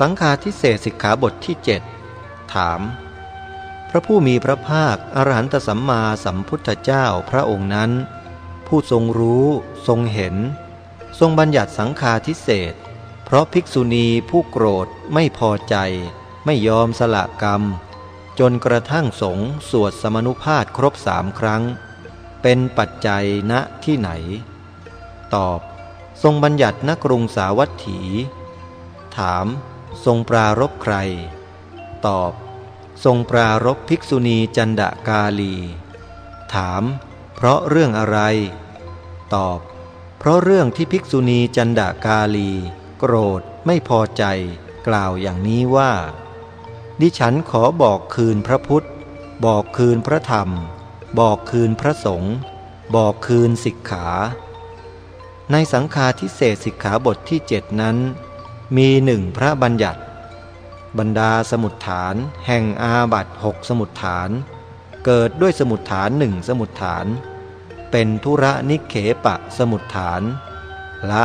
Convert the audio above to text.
สังฆาทิเศษสิกขาบทที่เจ็ดถาม พระผู้มีพระภาคอรหันตสัมมาสัมพุทธเจ้าพระองค์นั้น ผู้ทรงรู้ทรงเห็น ทรงบัญญัติสังฆาทิเศษเพราะภิกษุณีผู้โกรธไม่พอใจ ไม่ยอมสละกรรม จนกระทั่งสงสวดสมนุภาพครบสามครั้ง เป็นปัจจัยณที่ไหน ตอบ ทรงบัญญัติณกรุงสาวัตถี ถาม ทรงปรารบใคร ตอบ ทรงปรารบภิกษุณีจันดากาลี ถาม เพราะเรื่องอะไร ตอบ เพราะเรื่องที่ภิกษุณีจันดากาลี โกรธไม่พอใจ กล่าวอย่างนี้ว่า ดิฉันขอบอกคืนพระพุทธ บอกคืนพระธรรม บอกคืนพระสงฆ์บอกคืนสิกขา ในสังฆาทิเศษสิกขาบทที่เจ็ดนั้น มีหนึ่งพระบัญญัติ บรรดาสมุดฐาน แห่งอาบัตหกสมุดฐาน เกิดด้วยสมุดฐานหนึ่งสมุดฐาน เป็นธุระนิเขปะสมุดฐาน ละ